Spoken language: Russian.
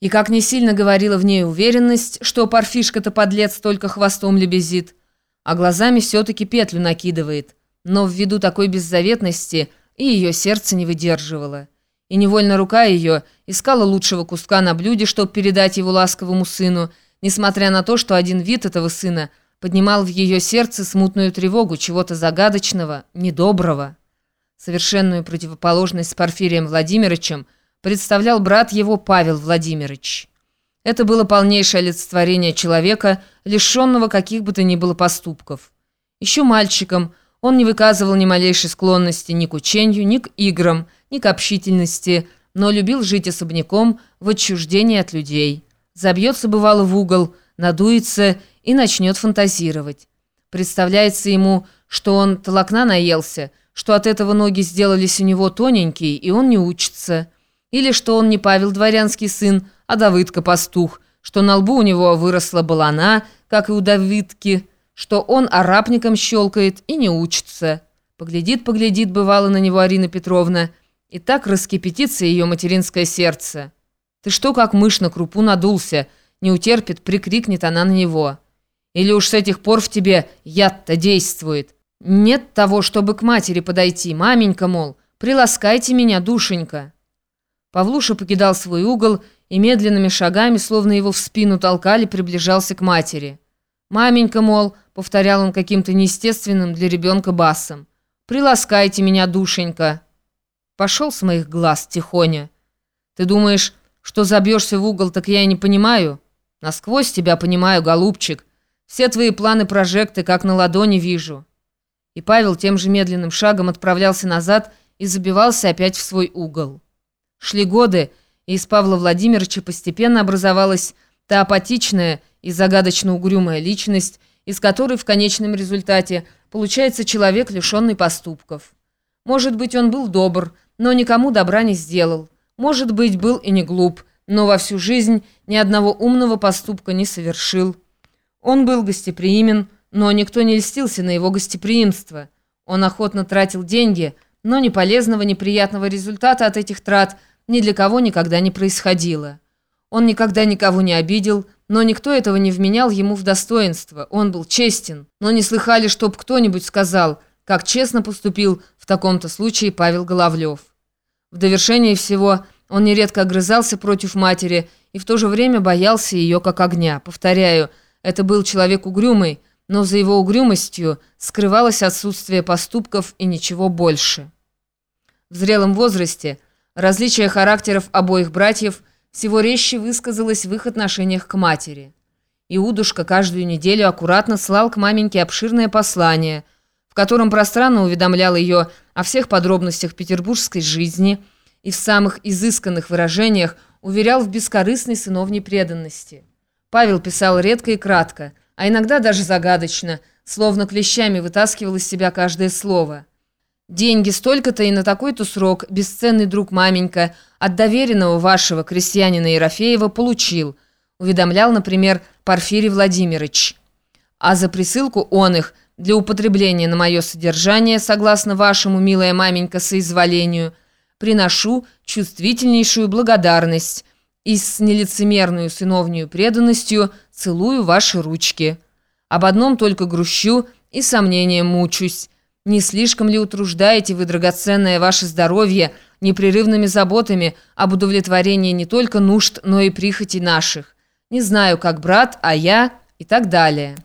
И как не сильно говорила в ней уверенность, что парфишка-то подлец только хвостом лебезит, а глазами все-таки петлю накидывает. Но ввиду такой беззаветности и ее сердце не выдерживало. И невольно рука ее искала лучшего куска на блюде, чтобы передать его ласковому сыну, несмотря на то, что один вид этого сына поднимал в ее сердце смутную тревогу чего-то загадочного, недоброго. Совершенную противоположность с Порфирием Владимировичем представлял брат его Павел Владимирович. Это было полнейшее олицетворение человека, лишенного каких бы то ни было поступков. Еще мальчиком он не выказывал ни малейшей склонности ни к учению, ни к играм, ни к общительности, но любил жить особняком в отчуждении от людей. Забьется, бывало, в угол, надуется и начнет фантазировать. Представляется ему, что он толокна наелся, что от этого ноги сделались у него тоненькие, и он не учится. Или что он не Павел дворянский сын, а Давыдка-пастух, что на лбу у него выросла балана, как и у Давыдки, что он арабником щелкает и не учится. Поглядит-поглядит, бывало на него Арина Петровна, и так раскипятится ее материнское сердце. «Ты что, как мышь на крупу надулся?» Не утерпит, прикрикнет она на него. «Или уж с этих пор в тебе яд-то действует?» Нет того, чтобы к матери подойти. Маменька, мол, приласкайте меня, душенька. Павлуша покидал свой угол и медленными шагами, словно его в спину толкали, приближался к матери. «Маменька, мол», — повторял он каким-то неестественным для ребенка басом, «приласкайте меня, душенька». Пошел с моих глаз, тихоня. «Ты думаешь, что забьешься в угол, так я и не понимаю?» «Насквозь тебя понимаю, голубчик. Все твои планы-прожекты, как на ладони вижу». И Павел тем же медленным шагом отправлялся назад и забивался опять в свой угол. Шли годы, и из Павла Владимировича постепенно образовалась та апатичная и загадочно угрюмая личность, из которой в конечном результате получается человек, лишенный поступков. Может быть, он был добр, но никому добра не сделал. Может быть, был и не глуп, но во всю жизнь ни одного умного поступка не совершил. Он был гостеприимен, но никто не льстился на его гостеприимство. Он охотно тратил деньги, но ни полезного, ни приятного результата от этих трат ни для кого никогда не происходило. Он никогда никого не обидел, но никто этого не вменял ему в достоинство. Он был честен, но не слыхали, чтоб кто-нибудь сказал, как честно поступил в таком-то случае Павел Головлев. В довершение всего он нередко огрызался против матери и в то же время боялся ее как огня. Повторяю, это был человек угрюмый, но за его угрюмостью скрывалось отсутствие поступков и ничего больше. В зрелом возрасте различие характеров обоих братьев всего резче высказалось в их отношениях к матери. Иудушка каждую неделю аккуратно слал к маменьке обширное послание, в котором пространно уведомлял ее о всех подробностях петербургской жизни и в самых изысканных выражениях уверял в бескорыстной сыновней преданности. Павел писал редко и кратко – а иногда даже загадочно, словно клещами вытаскивал из себя каждое слово. «Деньги столько-то и на такой-то срок, бесценный друг маменька, от доверенного вашего крестьянина Ерофеева получил», уведомлял, например, Порфирий Владимирович. «А за присылку он их для употребления на мое содержание, согласно вашему, милая маменька, соизволению, приношу чувствительнейшую благодарность» и с нелицемерную сыновнюю преданностью целую ваши ручки. Об одном только грущу и сомнением мучусь. Не слишком ли утруждаете вы драгоценное ваше здоровье непрерывными заботами об удовлетворении не только нужд, но и прихоти наших? Не знаю, как брат, а я и так далее».